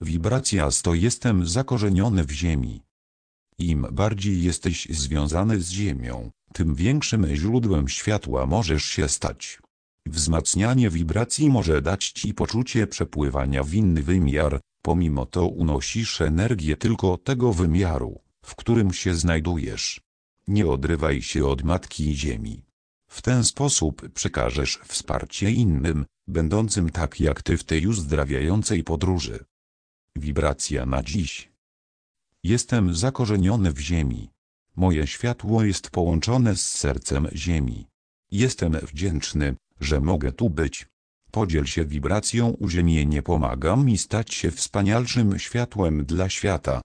Wibracja 100 jestem zakorzeniony w ziemi. Im bardziej jesteś związany z ziemią, tym większym źródłem światła możesz się stać. Wzmacnianie wibracji może dać ci poczucie przepływania w inny wymiar, pomimo to unosisz energię tylko tego wymiaru, w którym się znajdujesz. Nie odrywaj się od Matki Ziemi. W ten sposób przekażesz wsparcie innym, będącym tak jak ty w tej uzdrawiającej podróży. Wibracja na dziś. Jestem zakorzeniony w ziemi. Moje światło jest połączone z sercem ziemi. Jestem wdzięczny, że mogę tu być. Podziel się wibracją uziemienie pomaga mi stać się wspanialszym światłem dla świata.